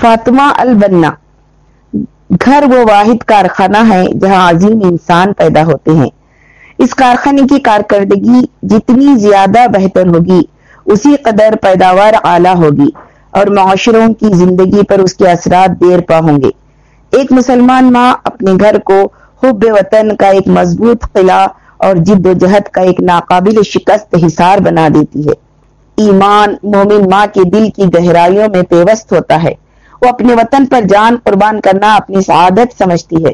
Fatima Al Banna. گھر وہ واحد کارخانہ ہے جہاں عظیم انسان پیدا ہوتے ہیں۔ اس کارخانے کی کارکردگی جتنی زیادہ بہتر ہوگی، اسی قدر پیداوار اعلیٰ ہوگی اور معاشروں کی زندگی پر اس کے اثرات دیر پا ہوں گے۔ ایک مسلمان ماں اپنے گھر کو حب وطن کا ایک مضبوط قلعہ اور جد و جہد کا ایک ناقابل شکست حصار بنا دیتی ہے۔ ایمان مومن ماں کے دل کی گہرائیوں میں پیوست ہوتا ہے۔ وہ اپنے وطن پر جان قربان کرنا اپنی سعادت سمجھتی ہے۔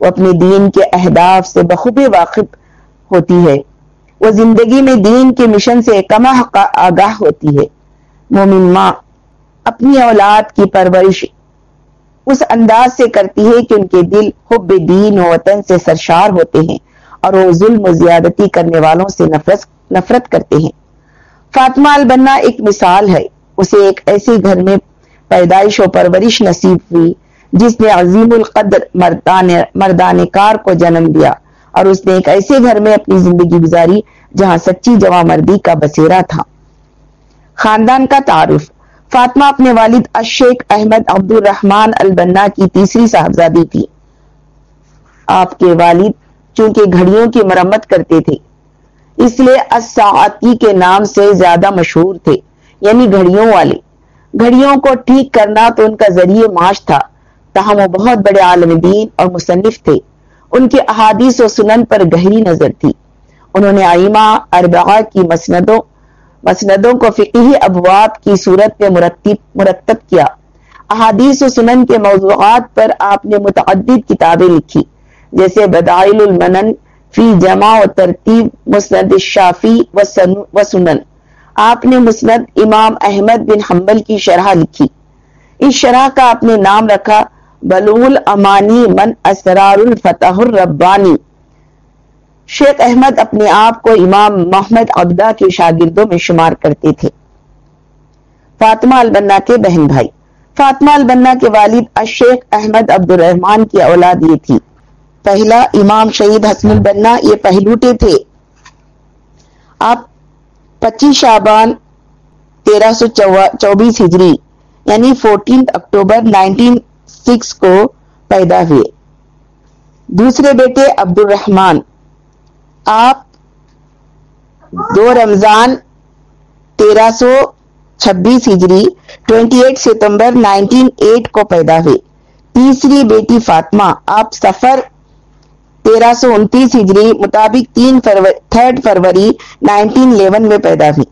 وہ اپنے دین کے اہداف سے بخوبی واقف ہوتی ہے۔ وہ زندگی میں دین کے مشن سے کما آگاہ ہوتی ہے۔ مومن ماں اپنی اولاد کی پرورش اس انداز سے کرتی ہے کہ ان کے دل حب دین و وطن سے سرشار ہوتے ہیں اور وہ ظلم و زیادتی کرنے والوں سے نفرت نفرت کرتے ہیں۔ فاطمہ البنا ایک مثال ہے۔ اسے ایک ایسے گھر میں پیدائش و پرورش نصیب ہوئی، جس نے عظیم القدر مردان مردان کار کو جنم دیا اور اس نے ایک ایسے گھر میں اپنی زندگی گزاری جہاں سچی جوان مردی کا بسیرا تھا۔ خاندان کا تعارف۔ فاطمہ اپنے والد اشیخ احمد عبد الرحمان البنا کی تیسری صاحبزادی تھی۔ آپ کے والد چونکہ گھڑیوں کی مرمت کرتے تھے، اس لیے کے نام سے زیادہ مشہور تھے یعنی گھڑیوں والے۔ گھڑیوں کو ٹھیک کرنا تو ان کا ذریعہ معاش تھا۔ تاہم وہ بہت بڑے عالم دین اور مصنف تھے۔ ان کے احادیث و سنن پر گہری نظر تھی۔ انہوں نے آئمہ اربعہ کی مسندوں مسندوں کو فقہی ابواب کی صورت میں مرتب مرتب کیا۔ احادیث و سنن کے موضوعات پر آپ نے متعدد کتابیں لکھی، جیسے بدائل المنن فی جمع و ترتیب، مسند الشافی و سنن۔ آپ نے مسند امام احمد بن حنبل کی شرح لکھی۔ اس شرح کا آپ نے نام رکھا، بلول امانی من اسرار الفتح الربانی۔ شیخ احمد اپنے آپ کو امام محمد عبدہ کے شاگردوں میں شمار کرتے تھے۔ فاطمہ البنا کے بہن بھائی۔ فاطمہ البنا کے والد الشیخ احمد عبد الرحمان کی اولاد یہ تھی۔ پہلا امام شہید حسن البنا یہ پہلوٹے تھے۔ آپ پچیس شابان تیرہ سو چوبیس ہجری یعنی فورٹین اکتوبر نائنٹین سکس کو پیدا ہوئے۔ دوسرے بیٹے عبد الرحمان آپ دو رمضان تیرہ سو چھبیس ہجری ٹوینٹی ایٹ ستمبر نائنٹین ایٹ کو پیدا ہوئے۔ تیسری بیٹی فاطمہ، آپ سفر تیرہ سو انتیس ہجری مطابق تین فروری، تھرڈ فروری نائنٹین الیون میں پیدا ہوئی۔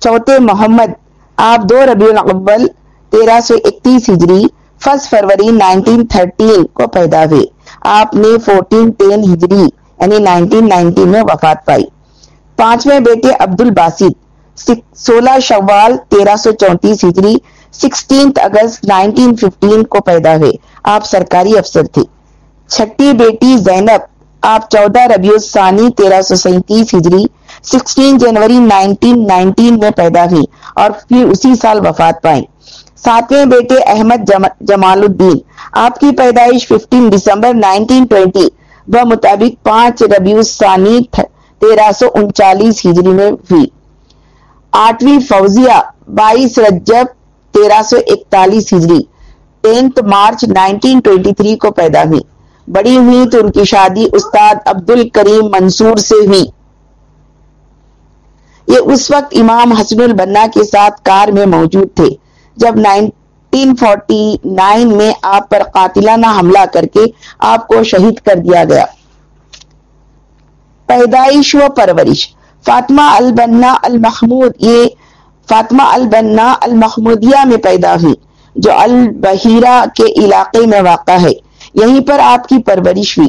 چوتھے محمد، آپ دو ربیع الاول، تیرہ سو اکتیس ہجری فرسٹ فروری نائنٹین تھرٹین کو پیدا ہوئے۔ آپ نے فورٹین ٹین ہجری یعنی نائنٹین نائنٹین میں وفات پائی۔ پانچویں بیٹے عبد الباسط سولہ شوال، تیرہ سو چونتیس ہجری، سکسٹینتھ اگست نائنٹین ففٹین کو پیدا ہوئے۔ آپ سرکاری افسر تھے۔ چھٹی بیٹی زینب، آپ چودہ ربیع ثانی تیرہ سو سینتیس ہجری، سکسٹین جنوری نائنٹین نائنٹین میں پیدا ہوئی اور پھر اسی سال وفات پائیں ساتویں بیٹے احمد جمال الدین، آپ کی پیدائش ففٹین دسمبر نائنٹین ٹوینٹی و مطابق پانچ ربیع ثانی تیرہ سو انچالیس ہجری میں ہوئی۔ آٹھویں فوزیہ، بائیس رجب، تیرہ سو اکتالیس ہجری، tenth March nineteen twenty three کو پیدا ہوئی۔ بڑی ہوئی تو ان کی شادی استاد عبد الکریم منصور سے ہوئی۔ یہ اس وقت امام حسن البنا کے ساتھ کار میں موجود تھے۔ جب نائنٹین فورٹی نائن میں آپ پر قاتلانہ حملہ کر کے آپ کو شہید کر دیا گیا۔ پیدائش و پرورش۔ فاطمہ البنا المحمود، یہ فاطمہ البنا المحمودیہ میں پیدا ہوئی، جو البحیرہ کے علاقے میں واقع ہے۔ یہیں پر آپ کی پرورش ہوئی۔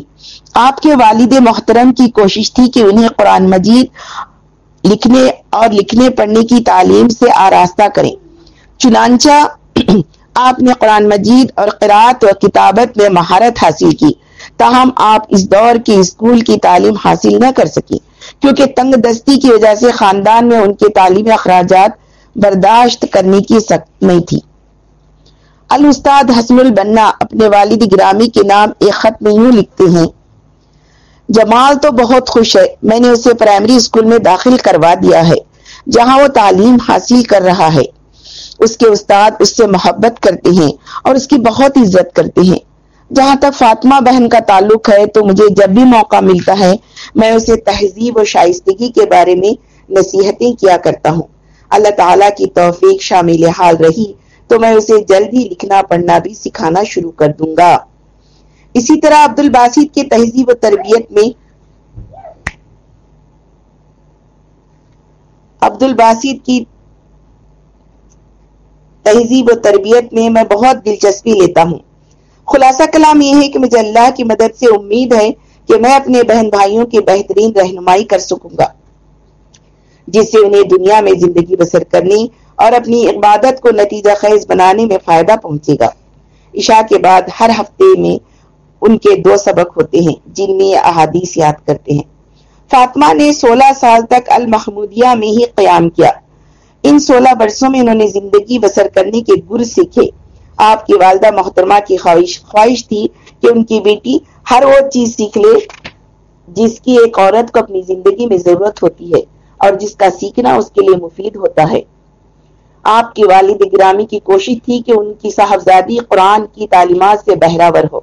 آپ کے والد محترم کی کوشش تھی کہ انہیں قرآن مجید لکھنے اور لکھنے پڑھنے کی تعلیم سے آراستہ کریں۔ چنانچہ آپ نے قرآن مجید اور قرآت و کتابت میں مہارت حاصل کی، تاہم آپ اس دور کی اسکول کی تعلیم حاصل نہ کر سکی کیونکہ تنگ دستی کی وجہ سے خاندان میں ان کے تعلیمی اخراجات برداشت کرنے کی سخت نہیں تھی۔ الاستاد حسن البنا اپنے والد گرامی کے نام ایک خط میں یوں لکھتے ہیں، جمال تو بہت خوش ہے، میں نے اسے پرائمری اسکول میں داخل کروا دیا ہے، جہاں وہ تعلیم حاصل کر رہا ہے۔ اس کے استاد اس سے محبت کرتے ہیں اور اس کی بہت عزت کرتے ہیں۔ جہاں تک فاطمہ بہن کا تعلق ہے تو مجھے جب بھی موقع ملتا ہے، میں اسے تہذیب و شائستگی کے بارے میں نصیحتیں کیا کرتا ہوں۔ اللہ تعالیٰ کی توفیق شامل حال رہی۔ تو میں اسے جلد ہی لکھنا پڑھنا بھی سکھانا شروع کر دوں گا۔ اسی طرح عبد الباسط کی تہذیب و تربیت میں عبد الباسط کی تہذیب و تربیت میں میں بہت دلچسپی لیتا ہوں۔ خلاصہ کلام یہ ہے کہ مجھے اللہ کی مدد سے امید ہے کہ میں اپنے بہن بھائیوں کی بہترین رہنمائی کر سکوں گا، جس سے انہیں دنیا میں زندگی بسر کرنی اور اپنی عبادت کو نتیجہ خیز بنانے میں فائدہ پہنچے گا۔ عشاء کے بعد ہر ہفتے میں ان کے دو سبق ہوتے ہیں، جن میں یہ احادیث یاد کرتے ہیں۔ فاطمہ نے سولہ سال تک المحمودیہ میں ہی قیام کیا۔ ان سولہ برسوں میں انہوں نے زندگی بسر کرنے کے گر سیکھے۔ آپ کی والدہ محترمہ کی خواہش خواہش تھی کہ ان کی بیٹی ہر وہ چیز سیکھ لے جس کی ایک عورت کو اپنی زندگی میں ضرورت ہوتی ہے اور جس کا سیکھنا اس کے لیے مفید ہوتا ہے۔ آپ کی والد گرامی کی کوشش تھی کہ ان کی صاحبزادی قرآن کی تعلیمات سے بہراور ہو۔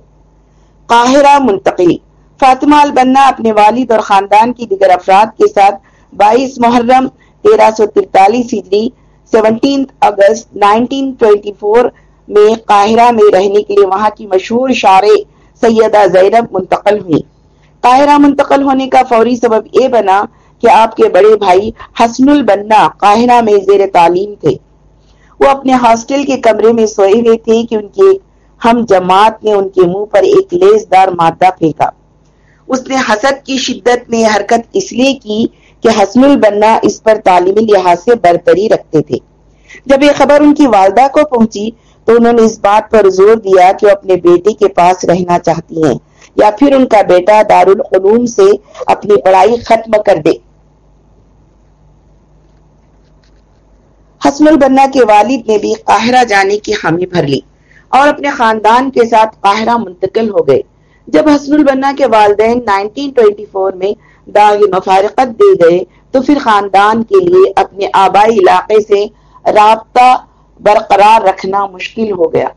قاہرہ منتقلی۔ فاطمہ البنا اپنے والد اور خاندان کی دیگر افراد کے ساتھ بائیس محرم تیرہ سو ترتالیس ہجری seventeen August nineteen twenty four میں قاہرہ میں رہنے کے لیے وہاں کی مشہور شاعر سیدہ زینب منتقل ہوئی قاہرہ منتقل ہونے کا فوری سبب یہ بنا کہ آپ کے بڑے بھائی حسن البنا قاہرہ میں زیر تعلیم تھے۔ وہ اپنے ہاسٹل کے کمرے میں سوئے ہوئے تھے کہ ان کے ہم جماعت نے ان کے منہ پر ایک لیز دار مادہ پھینکا۔ اس نے حسد کی شدت میں حرکت اس لیے کی کہ حسن البنا اس پر تعلیمی لحاظ سے برتری رکھتے تھے۔ جب یہ خبر ان کی والدہ کو پہنچی تو انہوں نے اس بات پر زور دیا کہ وہ اپنے بیٹے کے پاس رہنا چاہتی ہیں یا پھر ان کا بیٹا دارالعلوم سے اپنی پڑھائی ختم کر دے۔ حسن البنا کے والد نے بھی قاہرہ جانے کی حامی بھر لی اور اپنے خاندان کے ساتھ قاہرہ منتقل ہو گئے۔ جب حسن البنا کے والدین 1924 میں داغی مفارقت دے گئے تو پھر خاندان کے لیے اپنے آبائی علاقے سے رابطہ برقرار رکھنا مشکل ہو گیا۔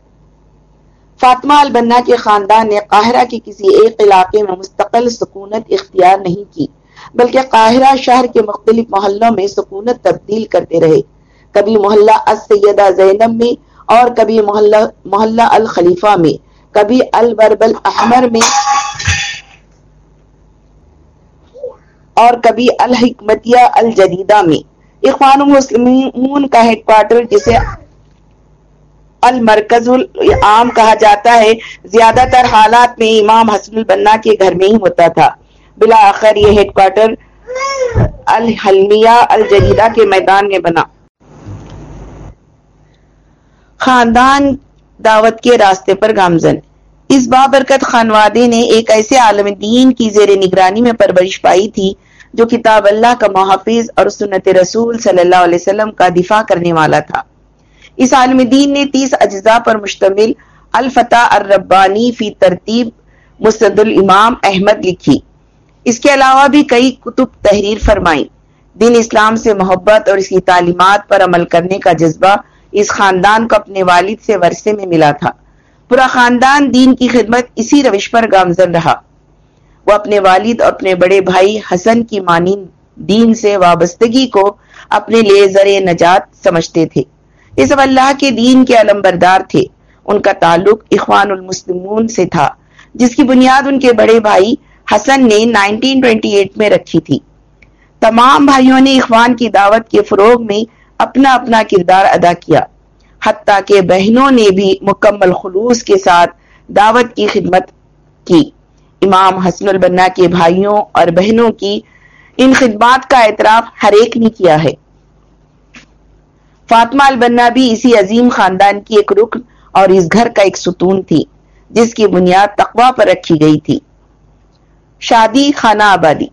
فاطمہ البنا کے خاندان نے قاہرہ کے کسی ایک علاقے میں مستقل سکونت اختیار نہیں کی، بلکہ قاہرہ شہر کے مختلف محلوں میں سکونت تبدیل کرتے رہے۔ کبھی محلہ السیدہ زینب میں اور کبھی محلہ محلہ الخلیفہ میں، کبھی البرب الاحمر میں اور کبھی الحکمتیہ الجدیدہ میں۔ اخوان المسلمون کا ہیڈ کوارٹر جسے المرکز العام کہا جاتا ہے، زیادہ تر حالات میں امام حسن البنا کے گھر میں ہی ہوتا تھا۔ بلاآخیر یہ ہیڈ کوارٹر الحلمیہ الجدیدہ کے میدان میں بنا۔ خاندان دعوت کے راستے پر گامزن۔ اس بابرکت خانوادے نے ایک ایسے عالم دین کی زیر نگرانی میں پرورش پائی تھی، جو کتاب اللہ کا محافظ اور سنت رسول صلی اللہ علیہ وسلم کا دفاع کرنے والا تھا۔ اس عالم دین نے تیس اجزاء پر مشتمل الفتح الربانی فی ترتیب مسد الامام احمد لکھی۔ اس کے علاوہ بھی کئی کتب تحریر فرمائی دین اسلام سے محبت اور اس کی تعلیمات پر عمل کرنے کا جذبہ اس خاندان کو اپنے والد سے ورثے میں ملا تھا۔ پورا خاندان دین کی خدمت اسی روش پر گامزن رہا۔ وہ اپنے والد اور اپنے بڑے بھائی حسن کی مانند دین سے وابستگی کو اپنے لیے ذر نجات سمجھتے تھے۔ یہ سب اللہ کے دین کے علم بردار تھے۔ ان کا تعلق اخوان المسلمون سے تھا، جس کی بنیاد ان کے بڑے بھائی حسن نے 1928 میں رکھی تھی۔ تمام بھائیوں نے اخوان کی دعوت کے فروغ میں اپنا اپنا کردار ادا کیا۔ حتیٰ کہ بہنوں نے بھی مکمل خلوص کے ساتھ دعوت کی خدمت کی۔ امام حسن البنا کے بھائیوں اور بہنوں کی ان خدمات کا اعتراف ہر ایک نے کیا ہے۔ فاطمہ البنا بھی اسی عظیم خاندان کی ایک رکن اور اس گھر کا ایک ستون تھی، جس کی بنیاد تقوی پر رکھی گئی تھی۔ شادی خانہ آبادی۔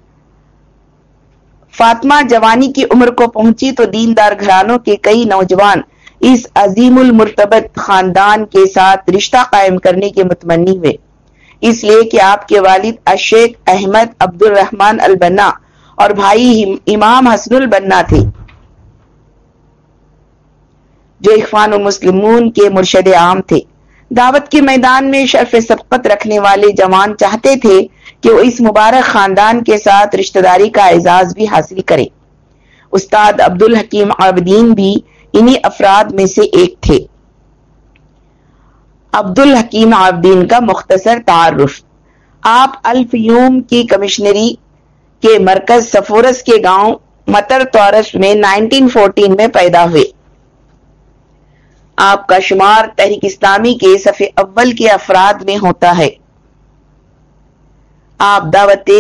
فاطمہ جوانی کی عمر کو پہنچی تو دیندار گھرانوں کے کئی نوجوان اس عظیم المرتبت خاندان کے ساتھ رشتہ قائم کرنے کے متمنی ہوئے۔ اس لیے کہ آپ کے والد اشیخ احمد عبد الرحمن البنا اور بھائی امام حسن البنا تھے۔ جو اخوان المسلمون کے مرشد عام تھے۔ دعوت کے میدان میں شرف سبقت رکھنے والے جوان چاہتے تھے کہ وہ اس مبارک خاندان کے ساتھ رشتہ داری کا اعزاز بھی حاصل کرے۔ استاد عبد الحکیم عابدین بھی انہی افراد میں سے ایک تھے۔ عبد الحکیم عابدین کا مختصر تعارف۔ آپ الفیوم کی کمشنری کے مرکز سفورس کے گاؤں متر تورس میں 1914 میں پیدا ہوئے۔ آپ کا شمار تحریک اسلامی کے صفحے اول کے افراد میں ہوتا ہے۔ آپ دعوت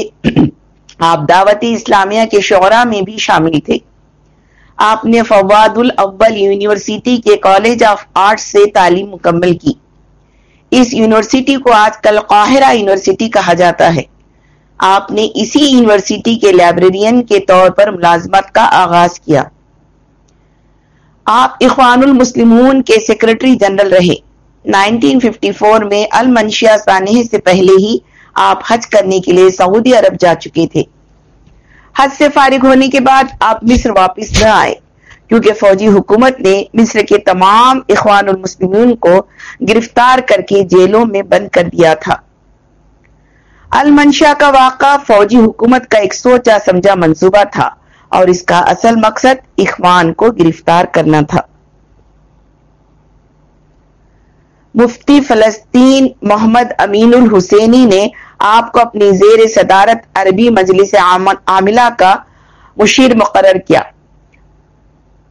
آپ دعوت اسلامیہ کے شعرا میں بھی شامل تھے۔ آپ نے فواد الاول یونیورسٹی کے کالج آف آرٹس سے تعلیم مکمل کی۔ اس یونیورسٹی کو آج کل قاہرہ یونیورسٹی کہا جاتا ہے۔ آپ نے اسی یونیورسٹی کے لائبریرین کے طور پر ملازمت کا آغاز کیا۔ آپ اخوان المسلمون کے سیکرٹری جنرل رہے۔ 1954 میں المنشیا سانحے سے پہلے ہی آپ حج کرنے کے لیے سعودی عرب جا چکے تھے۔ حج سے فارغ ہونے کے بعد آپ مصر واپس نہ آئے، کیونکہ فوجی حکومت نے مصر کے تمام اخوان المسلمین کو گرفتار کر کے جیلوں میں بند کر دیا تھا۔ المنشا کا واقعہ فوجی حکومت کا ایک سوچا سمجھا منصوبہ تھا اور اس کا اصل مقصد اخوان کو گرفتار کرنا تھا۔ مفتی فلسطین محمد امین الحسینی نے آپ کو اپنی زیر صدارت عربی مجلس عاملہ کا مشیر مقرر کیا۔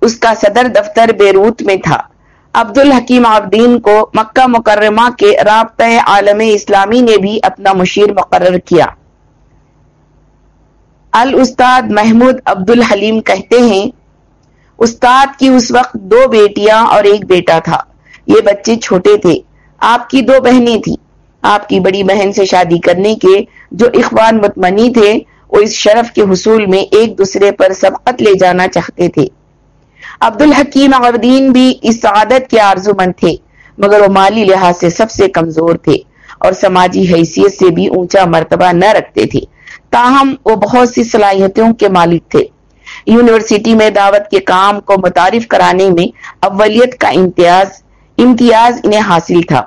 اس کا صدر دفتر بیروت میں تھا۔ عبد الحکیم عبدین کو مکہ مکرمہ کے رابطہ عالم اسلامی نے بھی اپنا مشیر مقرر کیا۔ الاستاد محمود عبد الحلیم کہتے ہیں، استاد کی اس وقت دو بیٹیاں اور ایک بیٹا تھا۔ یہ بچے چھوٹے تھے۔ آپ کی دو بہنیں تھیں۔ آپ کی بڑی بہن سے شادی کرنے کے جو اخوان متمنی تھے، وہ اس شرف کے حصول میں ایک دوسرے پر سبقت لے جانا چاہتے تھے۔ عبد الحکیم عبدین بھی اس سعادت کے آرزو مند تھے، مگر وہ مالی لحاظ سے سب سے کمزور تھے اور سماجی حیثیت سے بھی اونچا مرتبہ نہ رکھتے تھے۔ تاہم، وہ بہت سی صلاحیتوں کے مالک تھے۔ یونیورسٹی میں دعوت کے کام کو متعارف کرانے میں اولیت کا امتیاز امتیاز انہیں حاصل تھا۔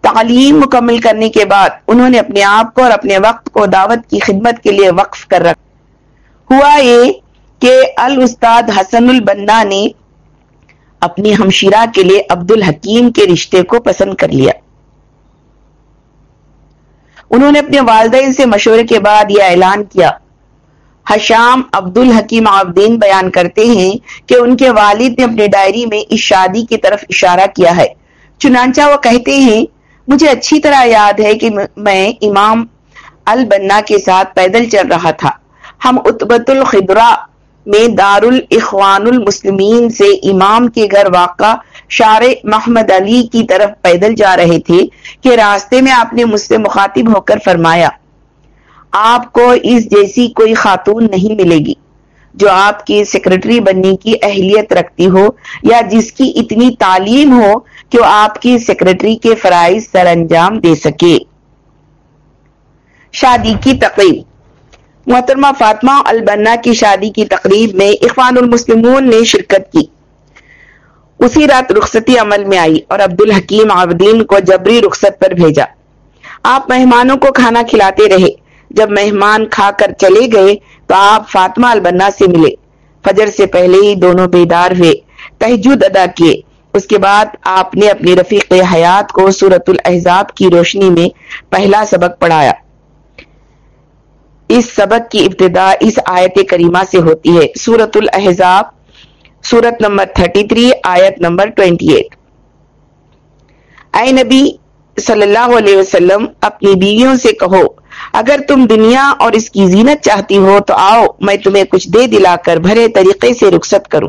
تعلیم مکمل کرنے کے بعد انہوں نے اپنے آپ کو اور اپنے وقت کو دعوت کی خدمت کے لیے وقف کر رکھا۔ ہوا یہ کہ الاستاد حسن البنا نے اپنی ہمشیرہ کے لیے عبد الحکیم کے رشتے کو پسند کر لیا۔ انہوں نے اپنے والدین سے مشورے کے بعد یہ اعلان کیا۔ حشام عبد الحکیم عابدین بیان کرتے ہیں کہ ان کے والد نے اپنے ڈائری میں اس شادی کی طرف اشارہ کیا ہے۔ چنانچہ وہ کہتے ہیں مجھے اچھی طرح یاد ہے کہ میں امام البنا کے ساتھ پیدل چل رہا تھا۔ ہم اتبت الخبرہ میں دار الاخوان المسلمین سے امام کے گھر واقع شار محمد علی کی طرف پیدل جا رہے تھے کہ راستے میں آپ نے مجھ سے مخاطب ہو کر فرمایا، آپ کو اس جیسی کوئی خاتون نہیں ملے گی۔ جو آپ کی سیکرٹری بننے کی اہلیت رکھتی ہو یا جس کی اتنی تعلیم ہو کہ وہ آپ کی سیکرٹری کے فرائض سر انجام دے سکے۔ شادی کی تقریب۔ محترمہ فاطمہ البنا کی شادی کی تقریب میں اخوان المسلمون نے شرکت کی۔ اسی رات رخصتی عمل میں آئی اور عبد الحکیم عابدین کو جبری رخصت پر بھیجا۔ آپ مہمانوں کو کھانا کھلاتے رہے۔ جب مہمان کھا کر چلے گئے تو آپ فاطمہ البنا سے ملے۔ فجر سے پہلے ہی دونوں بیدار ہوئے، تہجد ادا کیے۔ اس کے بعد آپ نے اپنی رفیق حیات کو سورت الاحزاب کی روشنی میں پہلا سبق پڑھایا۔ اس سبق کی ابتدا اس آیت کریمہ سے ہوتی ہے۔ سورت الاحزاب سورت نمبر 33 آیت نمبر 28 اے نبی، صلی اللہ علیہ وسلم، اپنی بیویوں سے کہو اگر تم دنیا اور اس کی زینت چاہتی ہو تو آؤ، میں تمہیں کچھ دے دلا کر بھرے طریقے سے رخصت کروں۔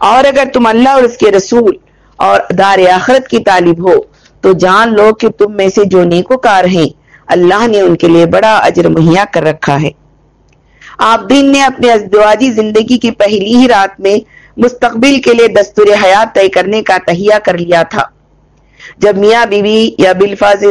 اور اگر تم اللہ اور اس کے رسول اور دار آخرت کی طالب ہو، تو جان لو کہ تم میں سے جو نیکوکار ہیں، اللہ نے ان کے لیے بڑا اجر مہیا کر رکھا ہے۔ آپ دین نے اپنے ازدواجی زندگی کی پہلی ہی رات میں مستقبل کے لیے دستور حیات طے کرنے کا تہیا کر لیا تھا۔ جب میاں بیوی یا بالفاظ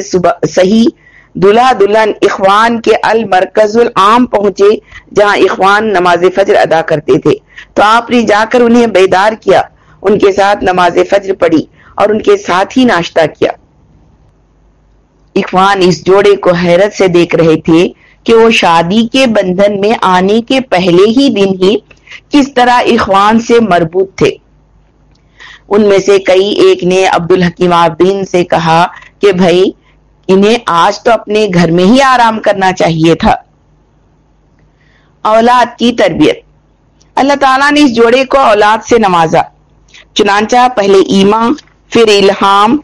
صحیح دلہا دلہن اخوان کے المرکز العام پہنچے جہاں اخوان نماز فجر ادا کرتے تھے۔ تو آپ نے جا کر انہیں بیدار کیا، ان کے ساتھ نماز فجر پڑھی اور ان کے ساتھ ہی ناشتہ کیا۔ اخوان اس جوڑے کو حیرت سے دیکھ رہے تھے کہ وہ شادی کے بندھن میں آنے کے پہلے ہی دن ہی کس طرح اخوان سے مربوط تھے۔ ان میں سے کئی، ایک نے عبد الحکیم آبدین سے کہا کہ بھائی انہیں آج تو اپنے گھر میں ہی آرام کرنا چاہیے تھا۔ اولاد کی تربیت۔ اللہ تعالیٰ نے اس جوڑے کو اولاد سے نوازا۔ چنانچہ پہلے ایما، پھر الہام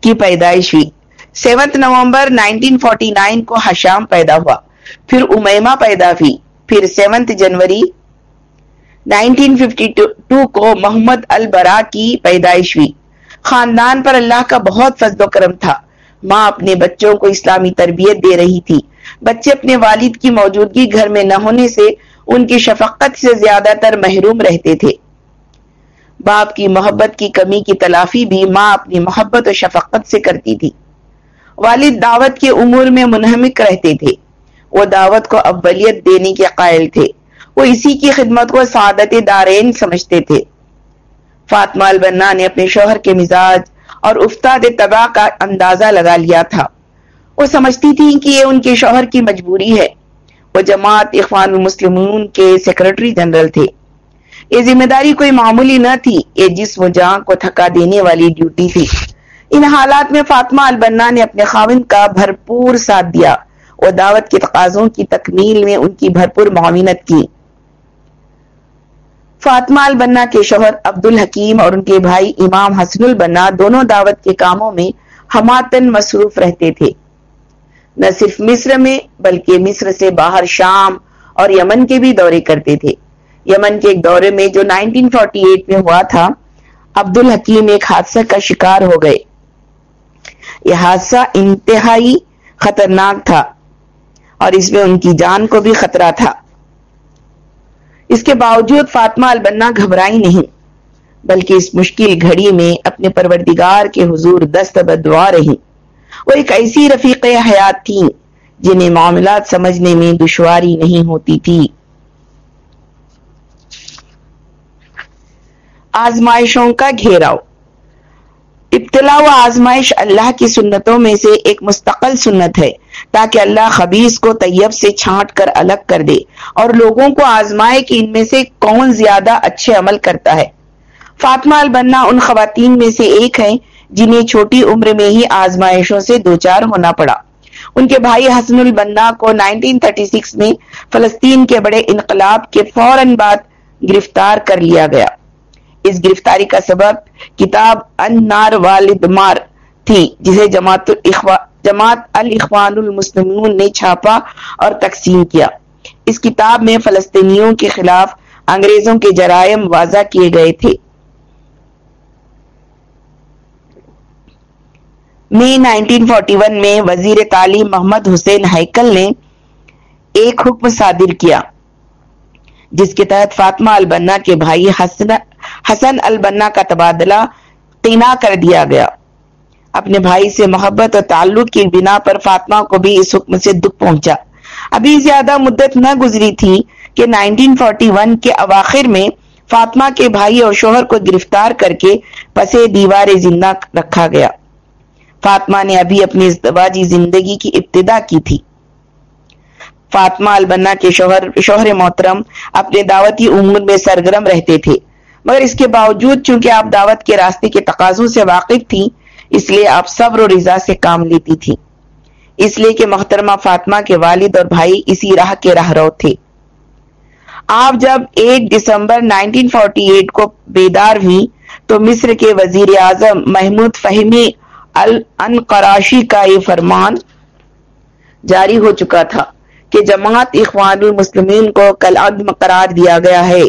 کی پیدائش ہوئی۔ سیونتھ نومبر 1949 کو حشام پیدا ہوا۔ پھر امیمہ پیدا ہوئی۔ پھر سیونتھ جنوری 1952 کو محمد البرا کی پیدائش ہوئی۔ خاندان پر اللہ کا بہت فضل و کرم تھا۔ ماں اپنے بچوں کو اسلامی تربیت دے رہی تھی۔ بچے اپنے والد کی موجودگی گھر میں نہ ہونے سے ان کی شفقت سے زیادہ تر محروم رہتے تھے۔ باپ کی محبت کی کمی کی تلافی بھی ماں اپنی محبت و شفقت سے کرتی تھی۔ والد دعوت کے امور میں منہمک رہتے تھے۔ وہ دعوت کو ابلیت دینے کے قائل تھے۔ وہ اسی کی خدمت کو سعادت دارین سمجھتے تھے۔ فاطمہ البنا نے اپنے شوہر کے مزاج اور افتاد تباہ کا اندازہ لگا لیا تھا۔ وہ سمجھتی تھی کہ یہ ان کے شوہر کی مجبوری ہے۔ وہ جماعت اخوان المسلمون کے سیکرٹری جنرل تھے۔ یہ ذمہ داری کوئی معمولی نہ تھی۔ یہ جسم و جان کو تھکا دینے والی ڈیوٹی تھی۔ ان حالات میں فاطمہ البنا نے اپنے خاوند کا بھرپور ساتھ دیا۔ اور دعوت کے تقاضوں کی تکمیل میں ان کی بھرپور معاونت کی۔ فاطمہ البنا کے شوہر عبد الحکیم اور ان کے بھائی امام حسن البنا دونوں دعوت کے کاموں میں ہماتن مصروف رہتے تھے۔ نہ صرف مصر میں بلکہ مصر سے باہر شام اور یمن کے بھی دورے کرتے تھے۔ یمن کے ایک دورے میں جو 1948 میں ہوا تھا عبد الحکیم ایک حادثہ کا شکار ہو گئے۔ یہ حادثہ انتہائی خطرناک تھا اور اس میں ان کی جان کو بھی خطرہ تھا۔ اس کے باوجود فاطمہ البنا گھبرائی نہیں، بلکہ اس مشکل گھڑی میں اپنے پروردگار کے حضور دست بدعا رہی۔ وہ ایک ایسی رفیق حیات تھی جنہیں معاملات سمجھنے میں دشواری نہیں ہوتی تھی۔ آزمائشوں کا گھیراؤ۔ ابتلا و آزمائش اللہ کی سنتوں میں سے ایک مستقل سنت ہے، تاکہ اللہ خبیص کو طیب سے چھانٹ کر الگ کر دے اور لوگوں کو آزمائے کہ ان میں سے کون زیادہ اچھے عمل کرتا ہے۔ فاطمہ البنا ان خواتین میں سے ایک ہیں جنہیں چھوٹی عمر میں ہی آزمائشوں سے دوچار ہونا پڑا۔ ان کے بھائی حسن البنا کو 1936 میں فلسطین کے بڑے انقلاب کے فوراً بعد گرفتار کر لیا گیا۔ اس گرفتاری کا سبب کتاب النار والد مار تھی، جسے جماعت جماعت الاخوان المسلمون نے چھاپا اور تقسیم کیا۔ اس کتاب میں فلسطینیوں کے خلاف انگریزوں کے جرائم واضح کیے گئے تھے۔ مئی 1941 میں وزیر تعلیم محمد حسین ہیکل نے ایک حکم صادر کیا، جس کے تحت فاطمہ البنا کے بھائی حسن حسن البنا کا تبادلہ تینا کر دیا گیا۔ اپنے بھائی سے محبت اور تعلق کی بنا پر فاطمہ کو بھی اس حکم سے دکھ پہنچا۔ ابھی زیادہ مدت نہ گزری تھی کہ 1941 کے اواخر میں فاطمہ کے بھائی اور شوہر کو گرفتار کر کے پسے دیوار زندہ رکھا گیا۔ فاطمہ نے ابھی اپنی ازدواجی زندگی کی ابتدا کی تھی۔ فاطمہ البنا کے شوہر شوہر محترم اپنے دعوتی امور میں سرگرم رہتے تھے۔ مگر اس کے باوجود چونکہ آپ دعوت کے راستے کے تقاضوں سے واقف تھی اس لیے آپ صبر و رضا سے کام لیتی تھی اس لیے کہ محترمہ فاطمہ کے والد اور بھائی اسی راہ کے راہ رو تھے۔ آپ جب ایک دسمبر 1948 کو بیدار ہوئی تو مصر کے وزیر اعظم محمود فہمی القراشی کا یہ فرمان جاری ہو چکا تھا کہ جماعت اخوان المسلمین کو کل عدم قرار دیا گیا ہے۔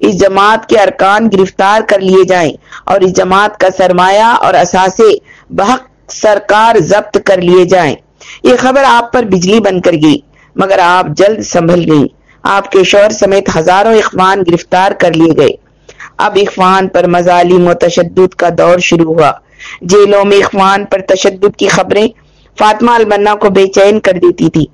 اس جماعت کے ارکان گرفتار کر لیے جائیں اور اس جماعت کا سرمایہ اور اثاثے بحق سرکار ضبط کر لیے جائیں۔ یہ خبر آپ پر بجلی بن کر گئی، مگر آپ جلد سنبھل گئی آپ کے شور سمیت ہزاروں اخوان گرفتار کر لیے گئے۔ اب اخوان پر مظالم و تشدد کا دور شروع ہوا۔ جیلوں میں اخوان پر تشدد کی خبریں فاطمہ المنا کو بے چین کر دیتی تھی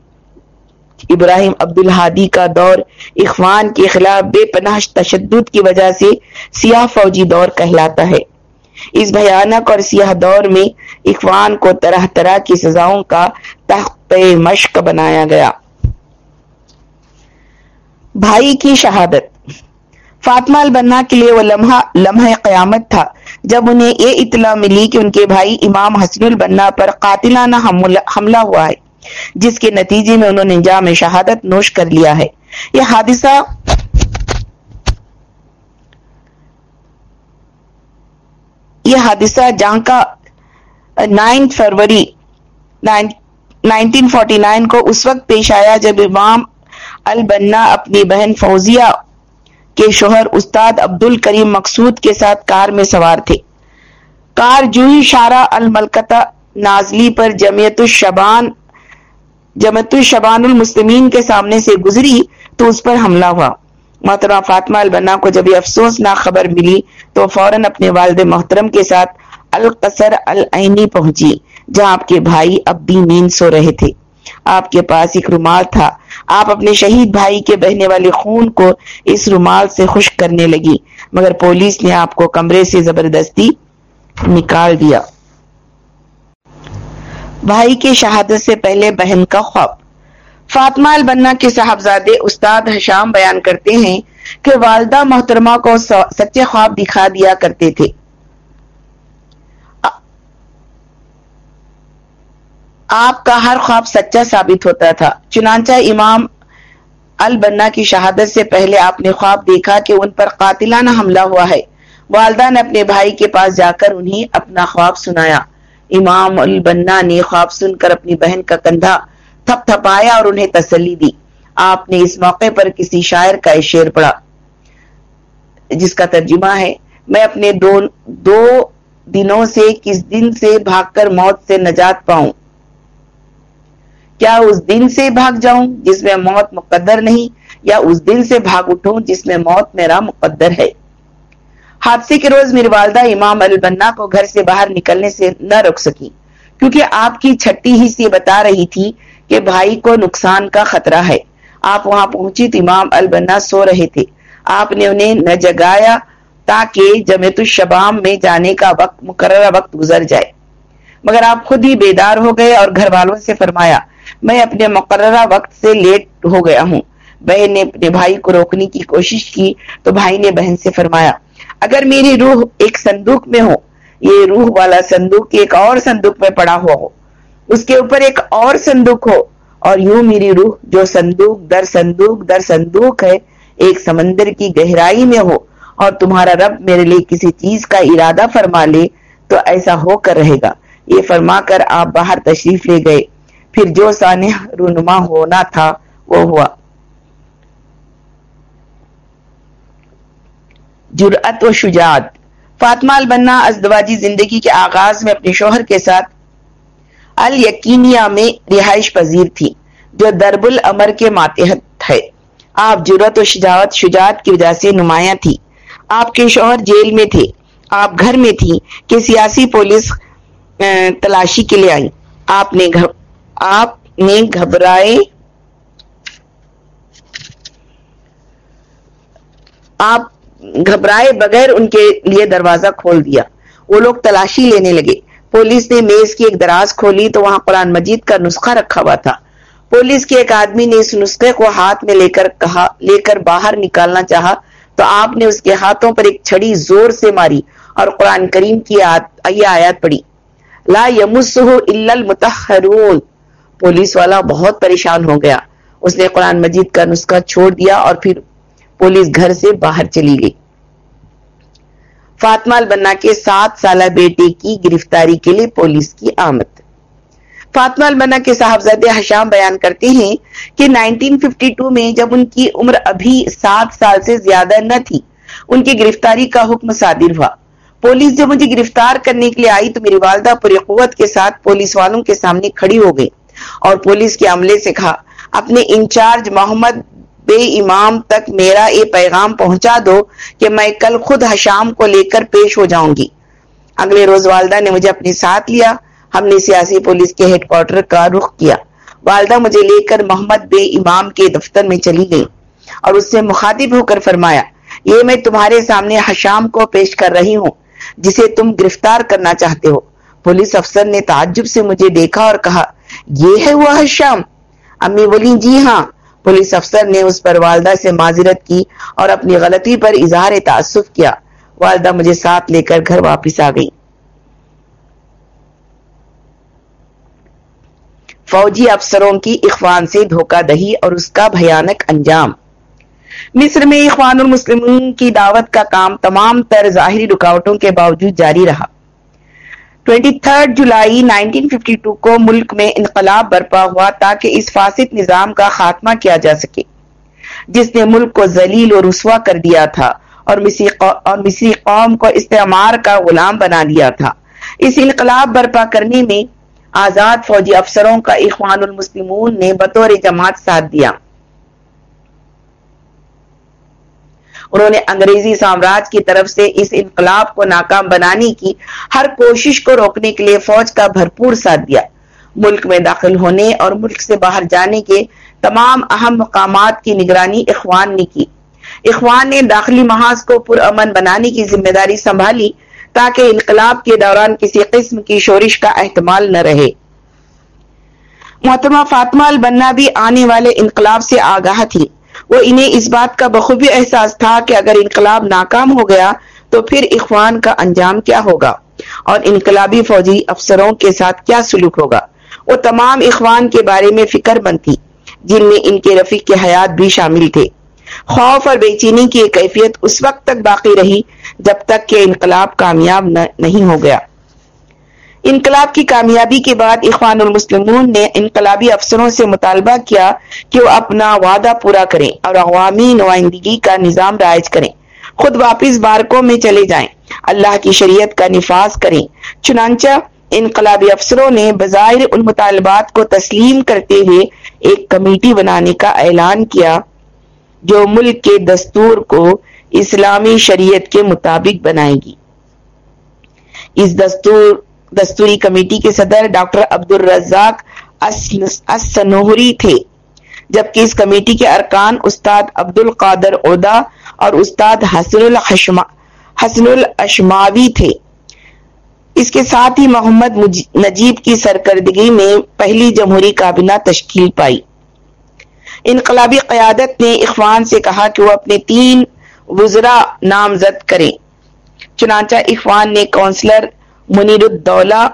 ابراہیم عبد الحادی کا دور اخوان کے خلاف بے پناہ تشدد کی وجہ سے سیاہ فوجی دور کہلاتا ہے۔ اس بھیانک اور سیاہ دور میں اخوان کو طرح طرح کی سزاؤں کا تخت مشق بنایا گیا۔ بھائی کی شہادت۔ فاطمہ البنا کے لیے وہ لمحہ لمحہ قیامت تھا۔ جب انہیں یہ اطلاع ملی کہ ان کے بھائی امام حسن البنا پر قاتلانہ حملہ ہوا ہے۔ جس کے نتیجے میں انہوں نے جام شہادت نوش کر لیا ہے۔ یہ حادثہ یہ حادثہ جہاں کا نائن فروری نائنٹین فورٹی نائن کو اس وقت پیش آیا جب امام البنا اپنی بہن فوزیہ کے شوہر استاد عبد الکریم مقصود کے ساتھ کار میں سوار تھے۔ کار جو ہی شارہ الملکتہ نازلی پر جمعیت الشبان جمعیت الشبان المسلمین کے سامنے سے گزری تو اس پر حملہ ہوا۔ محترمہ فاطمہ البنا کو جب یہ افسوسناک خبر ملی تو فوراً اپنے والد محترم کے ساتھ القصر العینی پہنچی، جہاں آپ کے بھائی اب بھی نیند سو رہے تھے۔ آپ کے پاس ایک رومال تھا۔ آپ اپنے شہید بھائی کے بہنے والے خون کو اس رومال سے خشک کرنے لگی، مگر پولیس نے آپ کو کمرے سے زبردستی نکال دیا۔ بھائی کی شہادت سے پہلے بہن کا خواب۔ فاطمہ البنا کے صاحبزادے استاد حشام بیان کرتے ہیں کہ والدہ محترمہ کو سچے خواب دکھا دیا کرتے تھے۔ آپ کا ہر خواب سچا ثابت ہوتا تھا۔ چنانچہ امام البنا کی شہادت سے پہلے آپ نے خواب دیکھا کہ ان پر قاتلانہ حملہ ہوا ہے۔ والدہ نے اپنے بھائی کے پاس جا کر انہیں اپنا خواب سنایا۔ امام البنا نے خواب سن کر اپنی بہن کا کندھا تھپ تھپایا اور انہیں تسلی دی۔ آپ نے اس موقع پر کسی شاعر کا شعر پڑھا، جس کا ترجمہ ہے، میں اپنے دو دو دنوں سے کس دن سے بھاگ کر موت سے نجات پاؤں؟ کیا اس دن سے بھاگ جاؤں جس میں موت مقدر نہیں، یا اس دن سے بھاگ اٹھوں جس میں موت میرا مقدر ہے؟ حادثے کے روز میری والدہ امام البنا کو گھر سے باہر نکلنے سے نہ روک سکی۔ کیونکہ آپ کی چھٹی ہی سے بتا رہی تھی کہ بھائی کو نقصان کا خطرہ ہے۔ آپ وہاں پہنچی تو امام البنا سو رہے تھے۔ آپ نے انہیں نہ جگایا تاکہ جمعیت الشبام میں جانے کا وقت، مقررہ وقت گزر جائے۔ مگر آپ خود ہی بیدار ہو گئے اور گھر والوں سے فرمایا، میں اپنے مقررہ وقت سے لیٹ ہو گیا ہوں۔ بہن نے اپنے بھائی کو روکنے کی کوشش کی تو بھائی نے بہن سے فرمایا اگر میری روح ایک صندوق میں ہو، یہ روح والا صندوق ایک اور صندوق میں پڑا ہوا ہو، اس کے اوپر ایک اور صندوق ہو، اور یوں میری روح جو صندوق در صندوق در صندوق ہے، ایک سمندر کی گہرائی میں ہو، اور تمہارا رب میرے لیے کسی چیز کا ارادہ فرما لے، تو ایسا ہو کر رہے گا۔ یہ فرما کر آپ باہر تشریف لے گئے۔ پھر جو سانح رونما ہونا تھا، وہ ہوا۔ جرأت و شجاعت۔ فاطمہ البنا ازدواجی زندگی کے آغاز میں اپنے شوہر کے ساتھ الیقینیہ میں رہائش پذیر تھی، جو درب العمر کے ماتحت ہے آپ جرت و شجاعت شجاعت کی وجہ سے نمایاں تھی۔ آپ کے شوہر جیل میں تھے۔ آپ گھر میں تھی کہ سیاسی پولیس تلاشی کے لیے آئی آپ نے آپ نے گھبرائے۔ آپ گھبرائے بغیر ان کے لیے دروازہ کھول دیا۔ وہ لوگ تلاشی لینے لگے۔ پولیس نے میز کی ایک دراز کھولی تو وہاں قرآن مجید کا نسخہ رکھا ہوا تھا۔ پولیس کے ایک آدمی نے اس نسخے کو ہاتھ میں لے کر کہا، لے کر باہر نکالنا چاہا تو آپ نے اس کے ہاتھوں پر ایک چھڑی زور سے ماری اور قرآن کریم کی یہ آیات پڑی لا یمسہ الا المتحرون پولیس والا بہت پریشان ہو گیا۔ اس نے قرآن مجید کا نسخہ چھوڑ دیا اور پھر پولیس گھر سے باہر چلی گئی۔ فاطمہ البنا کے سات سالہ بیٹے کی گرفتاری کے لیے پولیس کی آمد۔ فاطمہ البنا کے صاحبزادے حشام بیان کرتے ہیں کہ 1952 میں جب ان کی عمر ابھی سات سال سے زیادہ نہ تھی، ان کی گرفتاری کا حکم صادر ہوا۔ پولیس جب مجھے گرفتار کرنے کے لیے آئی تو میری والدہ پوری قوت کے ساتھ پولیس والوں کے سامنے کھڑی ہو گئی اور پولیس کے عملے سے کہا، اپنے انچارج محمد بے امام تک میرا یہ پیغام پہنچا دو کہ میں کل خود حشام کو لے کر پیش ہو جاؤں گی۔ اگلے روز والدہ نے مجھے اپنے ساتھ لیا۔ ہم نے سیاسی پولیس کے ہیڈ کوارٹر کا رخ کیا۔ والدہ مجھے لے کر محمد بے امام کے دفتر میں چلی گئی اور اس سے مخاطب ہو کر فرمایا، یہ میں تمہارے سامنے حشام کو پیش کر رہی ہوں، جسے تم گرفتار کرنا چاہتے ہو۔ پولیس افسر نے تعجب سے مجھے دیکھا اور کہا، یہ ہے وہ حشام؟ امی بولی جی ہاں۔ پولیس افسر نے اس پر والدہ سے معذرت کی اور اپنی غلطی پر اظہار تعصف کیا۔ والدہ مجھے ساتھ لے کر گھر واپس آ گئی۔ فوجی افسروں کی اخوان سے دھوکہ دہی اور اس کا بھیانک انجام۔ مصر میں اخوان المسلمین کی دعوت کا کام تمام تر ظاہری رکاوٹوں کے باوجود جاری رہا۔ 23 جولائی 1952 کو ملک میں انقلاب برپا ہوا تاکہ اس فاسد نظام کا خاتمہ کیا جا سکے۔ جس نے ملک کو ذلیل و رسوا کر دیا تھا اور مصری قوم کو استعمار کا غلام بنا دیا تھا۔ اس انقلاب برپا کرنے میں آزاد فوجی افسروں کا اخوان المسلمون نے بطور جماعت ساتھ دیا۔ انہوں نے انگریزی سامراج کی طرف سے اس انقلاب کو ناکام بنانے کی ہر کوشش کو روکنے کے لیے فوج کا بھرپور ساتھ دیا۔ ملک میں داخل ہونے اور ملک سے باہر جانے کے تمام اہم مقامات کی نگرانی اخوان نے کی۔ اخوان نے داخلی محاذ کو پرامن بنانے کی ذمہ داری سنبھالی تاکہ انقلاب کے دوران کسی قسم کی شورش کا احتمال نہ رہے۔ محتمہ فاطمہ البنا بھی آنے والے انقلاب سے آگاہ تھی وہ انہیں اس بات کا بخوبی احساس تھا کہ اگر انقلاب ناکام ہو گیا تو پھر اخوان کا انجام کیا ہوگا اور انقلابی فوجی افسروں کے ساتھ کیا سلوک ہوگا؟ وہ تمام اخوان کے بارے میں فکر مند تھی، جن میں ان کے رفیق کے حیات بھی شامل تھے۔ خوف اور بے چینی کی کیفیت اس وقت تک باقی رہی جب تک کہ انقلاب کامیاب نہیں ہو گیا۔ انقلاب کی کامیابی کے بعد اخوان المسلمون نے انقلابی افسروں سے مطالبہ کیا کہ وہ اپنا وعدہ پورا کریں اور عوامی نمائندگی کا نظام رائج کریں۔ خود واپس بارکوں میں چلے جائیں۔ اللہ کی شریعت کا نفاذ کریں۔ چنانچہ انقلابی افسروں نے بظاہر ان مطالبات کو تسلیم کرتے ہوئے ایک کمیٹی بنانے کا اعلان کیا جو ملک کے دستور کو اسلامی شریعت کے مطابق بنائے گی۔ اس دستور دستوری کمیٹی کے صدر ڈاکٹر عبد الرزاق السنوہری تھے، جبکہ اس کمیٹی کے ارکان استاد عبد القادر عہدہ اور استاد حسن الحشما حسن الاشماوی تھے۔ اس کے ساتھ ہی محمد نجیب کی سرکردگی میں پہلی جمہوری کابینہ تشکیل پائی۔ انقلابی قیادت نے اخوان سے کہا کہ وہ اپنے تین وزراء نامزد کریں۔ چنانچہ اخوان نے کونسلر منیر الدولہ،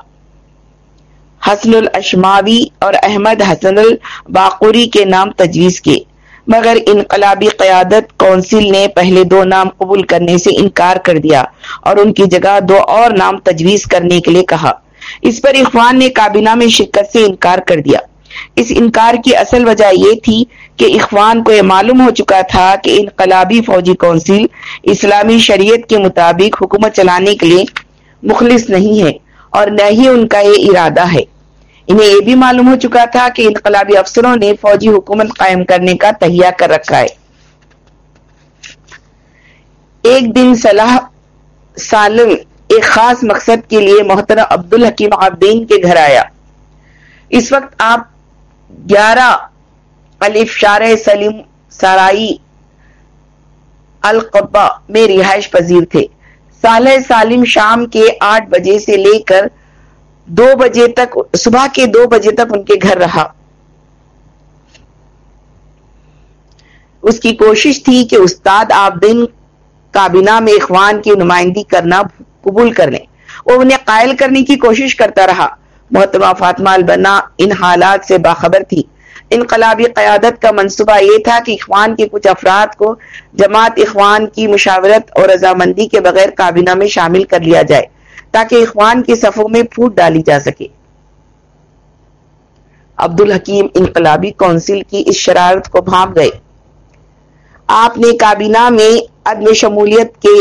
حسن الاشماوی اور احمد حسن الباقوری کے نام تجویز کے مگر انقلابی قیادت کونسل نے پہلے دو نام قبول کرنے سے انکار کر دیا اور ان کی جگہ دو اور نام تجویز کرنے کے لیے کہا۔ اس پر اخوان نے کابینہ میں شرکت سے انکار کر دیا۔ اس انکار کی اصل وجہ یہ تھی کہ اخوان کو یہ معلوم ہو چکا تھا کہ انقلابی فوجی کونسل اسلامی شریعت کے مطابق حکومت چلانے کے لیے مخلص نہیں ہے اور نہ ہی ان کا یہ ارادہ ہے۔ انہیں یہ بھی معلوم ہو چکا تھا کہ انقلابی افسروں نے فوجی حکومت قائم کرنے کا تہیا کر رکھا ہے۔ ایک دن صلاح سالم ایک خاص مقصد کے لیے محترم عبد الحکیم عبدین کے گھر آیا۔ اس وقت آپ گیارہ الف شار سلیم سرائی القبا میں رہائش پذیر تھے۔ صالح سالم شام کے آٹھ بجے سے لے کر دو بجے تک، صبح کے دو بجے تک ان کے گھر رہا۔ اس کی کوشش تھی کہ استاد آپ دن کابینہ میں اخوان کی نمائندگی کرنا قبول کر لیں۔ وہ انہیں قائل کرنے کی کوشش کرتا رہا۔ محتمہ فاطمہ البنا ان حالات سے باخبر تھی۔ انقلابی قیادت کا منصوبہ یہ تھا کہ اخوان کے کچھ افراد کو جماعت اخوان کی مشاورت اور رضامندی کے بغیر کابینہ میں شامل کر لیا جائے تاکہ اخوان کی صفوں میں پھوٹ ڈالی جا سکے۔ عبد الحکیم انقلابی کونسل کی اس شرارت کو بھانپ گئے۔ آپ نے کابینہ میں عدم شمولیت کے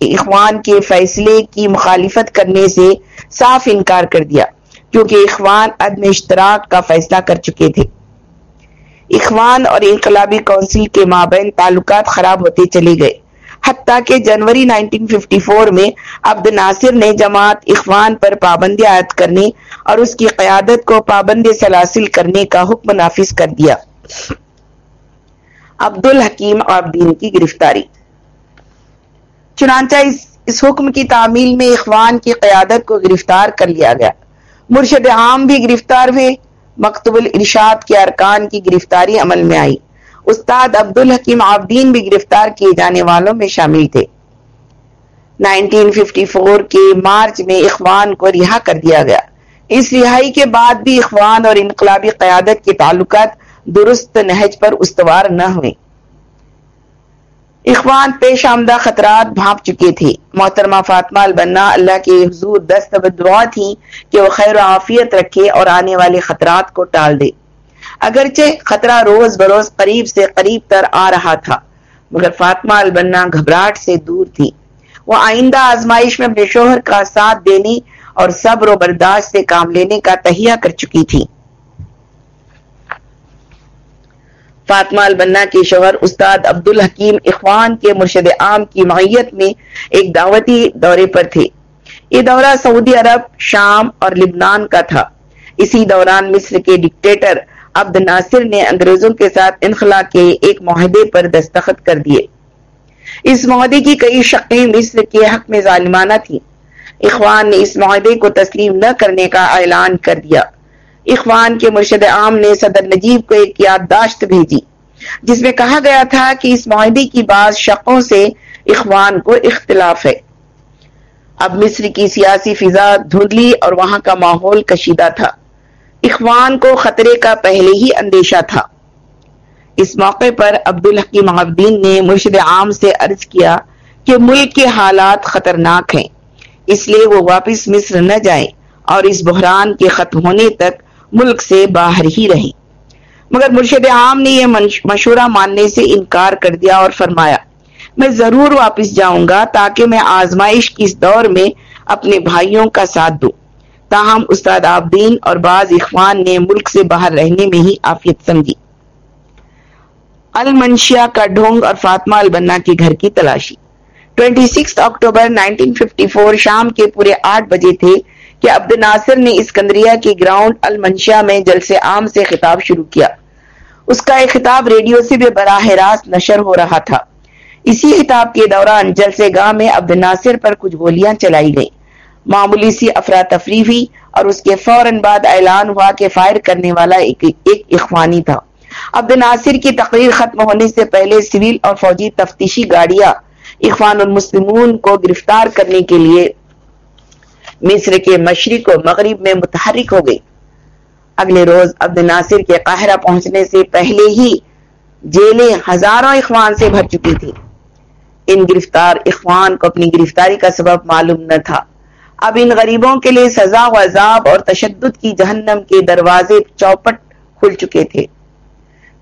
اخوان کے فیصلے کی مخالفت کرنے سے صاف انکار کر دیا۔ کیونکہ اخوان عدم اشتراک کا فیصلہ کر چکے تھے۔ اخوان اور انقلابی کونسل کے مابین تعلقات خراب ہوتے چلے گئے۔ حتیٰ کہ جنوری 1954 میں عبد ناصر نے جماعت اخوان پر پابندی عائد کرنے اور اس کی قیادت کو پابند سلاسل کرنے کا حکم نافذ کر دیا۔ عبد الحکیم عابدین کی گرفتاری۔ چنانچہ اس اس حکم کی تعمیل میں اخوان کی قیادت کو گرفتار کر لیا گیا۔ مرشد عام بھی گرفتار ہوئے مکتب الارشاد کے ارکان کی گرفتاری عمل میں آئی۔ استاد عبد الحکیم عابدین بھی گرفتار کیے جانے والوں میں شامل تھے۔ 1954 کے مارچ میں اخوان کو رہا کر دیا گیا۔ اس رہائی کے بعد بھی اخوان اور انقلابی قیادت کے تعلقات درست نہج پر استوار نہ ہوئے۔ اخوان پیش آمدہ خطرات بھانپ چکے تھے۔ محترمہ فاطمہ البنا اللہ کے حضور دست دعا تھی کہ وہ خیر و عافیت رکھے اور آنے والے خطرات کو ٹال دے۔ اگرچہ خطرہ روز بروز قریب سے قریب تر آ رہا تھا، مگر فاطمہ البنا گھبراہٹ سے دور تھی۔ وہ آئندہ آزمائش میں اپنے شوہر کا ساتھ دینے اور صبر و برداشت سے کام لینے کا تہیہ کر چکی تھی۔ فاطمہ البنا کے شوہر استاد عبد الحکیم اخوان کے مرشد عام کی معیت میں ایک دعوتی دورے پر تھے۔ یہ دورہ سعودی عرب، شام اور لبنان کا تھا۔ اسی دوران مصر کے ڈکٹیٹر عبد ناصر نے انگریزوں کے ساتھ انخلا کے ایک معاہدے پر دستخط کر دیے۔ اس معاہدے کی کئی شقیں مصر کے حق میں ظالمانہ تھی اخوان نے اس معاہدے کو تسلیم نہ کرنے کا اعلان کر دیا۔ اخوان کے مرشد عام نے صدر نجیب کو ایک یادداشت بھیجی، جس میں کہا گیا تھا کہ اس معاہدے کی بعض شقوں سے اخوان کو اختلاف ہے۔ اب مصر کی سیاسی فضا دھندلی اور وہاں کا ماحول کشیدہ تھا۔ اخوان کو خطرے کا پہلے ہی اندیشہ تھا۔ اس موقع پر عبد الحکیم نے مرشد عام سے عرض کیا کہ ملک کے حالات خطرناک ہیں، اس لیے وہ واپس مصر نہ جائیں اور اس بحران کے ختم ہونے تک ملک سے باہر ہی رہے مگر مرشد عام نے یہ مشورہ ماننے سے انکار کر دیا اور فرمایا، میں ضرور واپس جاؤں گا تاکہ میں آزمائش کی اس دور میں اپنے بھائیوں کا ساتھ دوں۔ تاہم، استاد آبدین اور بعض اخوان نے ملک سے باہر رہنے میں ہی آفیت سمجھی۔ المنشیا کا ڈھونگ اور فاطمہ البنا کے گھر کی تلاشی۔ 26 اکتوبر 1954 شام کے پورے آٹھ بجے تھے۔ کہ عبد ناصر نے اسکندریہ کی گراؤنڈ المنشیا میں جلسے عام سے خطاب شروع کیا۔ اس کا ایک خطاب ریڈیو سے بھی براہ راست نشر ہو رہا تھا۔ اسی خطاب کے دوران جلسے گاہ میں عبد ناصر پر کچھ گولیاں چلائی گئیں۔ معمولی سی افراتفری ہوئی اور اس کے فوراً بعد اعلان ہوا کہ فائر کرنے والا ایک, ایک اخوانی تھا۔ عبد ناصر کی تقریر ختم ہونے سے پہلے سیویل اور فوجی تفتیشی گاڑیاں اخوان المسلمون کو گرفتار کرنے کے لیے مصر کے مشرق و مغرب میں متحرک ہو گئی۔ اگلے روز عبد ناصر کے قاہرہ پہنچنے سے پہلے ہی جیلیں ہزاروں اخوان سے بھر چکی تھی ان گرفتار اخوان کو اپنی گرفتاری کا سبب معلوم نہ تھا۔ اب ان غریبوں کے لیے سزا و عذاب اور تشدد کی جہنم کے دروازے چوپٹ کھل چکے تھے۔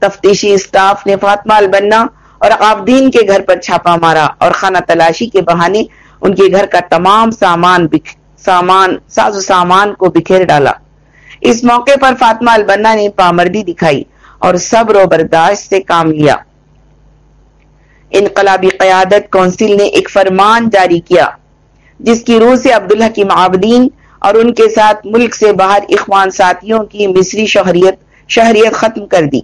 تفتیشی اسٹاف نے فاطمہ البنا اور عابدین کے گھر پر چھاپا مارا اور خانہ تلاشی کے بہانے ان کے گھر کا تمام سامان بکھ سامان، ساز و سامان کو بکھیر ڈالا۔ اس موقع پر فاطمہ البنا نے پامردی دکھائی اور صبر و برداشت سے کام لیا۔ انقلابی قیادت کونسل نے ایک فرمان جاری کیا، جس کی روح سے عبدالحکیم عابدین اور ان کے ساتھ ملک سے باہر اخوان ساتھیوں کی مصری شہریت شہریت ختم کر دی۔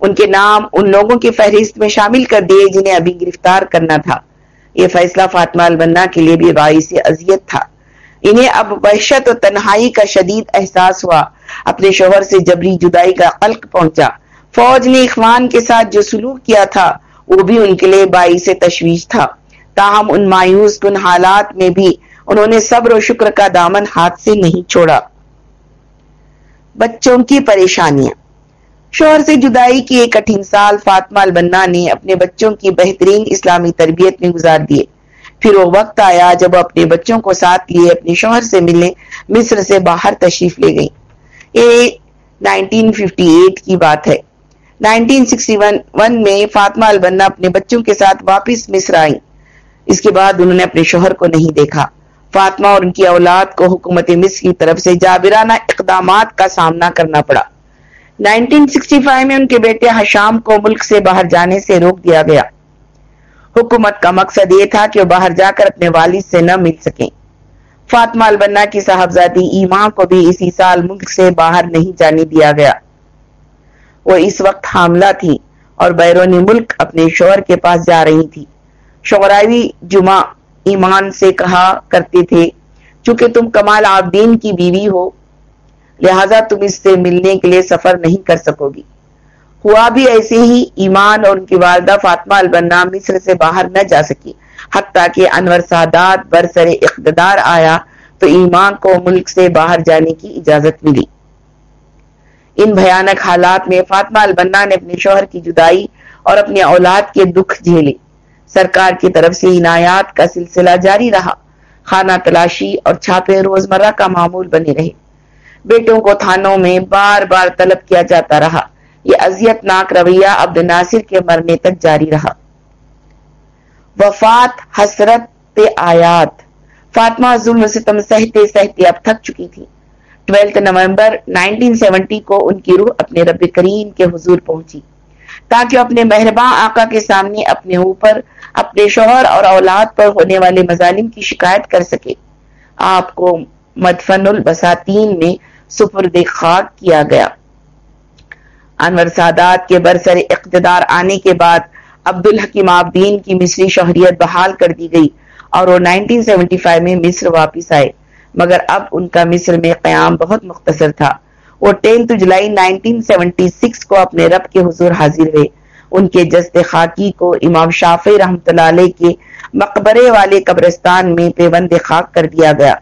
ان کے نام ان لوگوں کی فہرست میں شامل کر دیے جنہیں ابھی گرفتار کرنا تھا۔ یہ فیصلہ فاطمہ البنا کے لیے بھی باعث اذیت تھا۔ انہیں اب وحشت و تنہائی کا شدید احساس ہوا۔ اپنے شوہر سے جبری جدائی کا قلق پہنچا۔ فوج نے اخوان کے ساتھ جو سلوک کیا تھا، وہ بھی ان کے لیے باعث تشویش تھا۔ تاہم، ان مایوس کن حالات میں بھی انہوں نے صبر و شکر کا دامن ہاتھ سے نہیں چھوڑا۔ بچوں کی پریشانیاں۔ شوہر سے جدائی کی ایک کٹھن سال فاطمہ البنا نے اپنے بچوں کی بہترین اسلامی تربیت میں گزار دیے۔ پھر وہ وقت آیا جب اپنے بچوں کو ساتھ لیے اپنے شوہر سے ملنے، مصر سے باہر تشریف لے گئی یہ 1958 کی بات ہے۔ 1961 میں فاطمہ البنا اپنے بچوں کے ساتھ واپس مصر آئیں۔ اس کے بعد انہوں نے اپنے شوہر کو نہیں دیکھا۔ فاطمہ اور ان کی اولاد کو حکومت مصر کی طرف سے جابرانہ اقدامات کا سامنا کرنا پڑا۔ 1965 میں ان کے بیٹے حشام کو ملک سے باہر جانے سے روک دیا گیا۔ حکومت کا مقصد یہ تھا کہ وہ باہر جا کر اپنے والد سے نہ مل سکیں۔ فاطمہ البنا کی صاحبزادی ایمان کو بھی اسی سال ملک سے باہر نہیں جانے دیا گیا۔ وہ اس وقت حاملہ تھی اور بیرونی ملک اپنے شوہر کے پاس جا رہی تھی۔ شوہراوی جمعہ ایمان سے کہا کرتے تھے، چونکہ تم کمال عابدین کی بیوی ہو، لہذا تم اس سے ملنے کے لیے سفر نہیں کر سکو گی۔ ہوا بھی ایسے ہی ایمان اور ان کی والدہ فاطمہ البنا مصر سے باہر نہ جا سکی۔ حتیٰ کہ انور سادات برسر اقتدار آیا تو ایمان کو ملک سے باہر جانے کی اجازت ملی۔ ان بھیانک حالات میں فاطمہ البنا نے اپنے شوہر کی جدائی اور اپنی اولاد کے دکھ جھیلے۔ سرکار کی طرف سے عنایات کا سلسلہ جاری رہا۔ خانہ تلاشی اور چھاپے روزمرہ کا معمول بنے رہے۔ بیٹوں کو تھانوں میں بار بار طلب کیا جاتا رہا۔ یہ اذیت ناک رویہ عبد ناصر کے مرنے تک جاری رہا۔ وفات حسرت آیات۔ فاطمہ ظلم ستم سہتے سہتے اب تھک چکی تھی۔ ٹویلتھ نومبر 1970 کو ان کی روح اپنے رب کریم کے حضور پہنچی۔ تاکہ اپنے مہرباں آقا کے سامنے اپنے اوپر، اپنے شوہر اور اولاد پر ہونے والے مظالم کی شکایت کر سکے۔ آپ کو مدفن البساتین میں سپرد خاک کیا گیا۔ انور سادات کے برسر اقتدار آنے کے بعد عبد الحکیم آبدین کی مصری شہریت بحال کر دی گئی اور وہ 1975 میں مصر واپس آئے۔ مگر اب ان کا مصر میں قیام بہت مختصر تھا۔ وہ ٹینتھ جولائی 1976 کو اپنے رب کے حضور حاضر ہوئے۔ ان کے جست خاکی کو امام شافی رحمت اللہ علیہ کے مقبرے والے قبرستان میں پیوند خاک کر دیا گیا۔